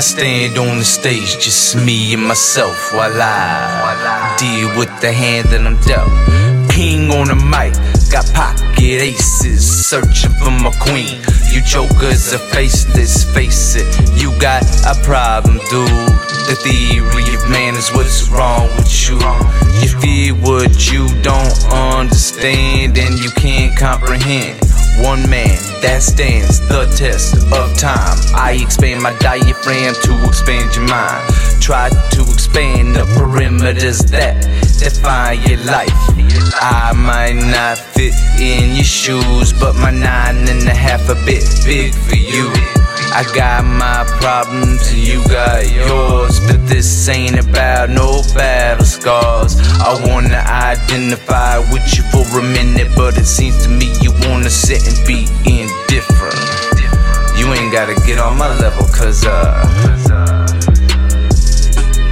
stand on the stage, just me and myself while I deal with the hand that I'm dealt. King on the mic, got pocket aces, searching for my queen. You jokers are faceless, face it, you got a problem, dude. The theory of man is what's wrong with you. You fear what you don't understand and you can't comprehend. One man that stands the test of time. I expand my diaphragm to expand your mind. Try to expand the perimeters that define your life. I might not fit in your shoes, but my nine and a half a bit big for you. I got my problems and you got yours, but this ain't about no battle scars. I wanna identify with you for a minute, but it seems to me you wanna sit and be indifferent. You ain't gotta get on my level, cause uh.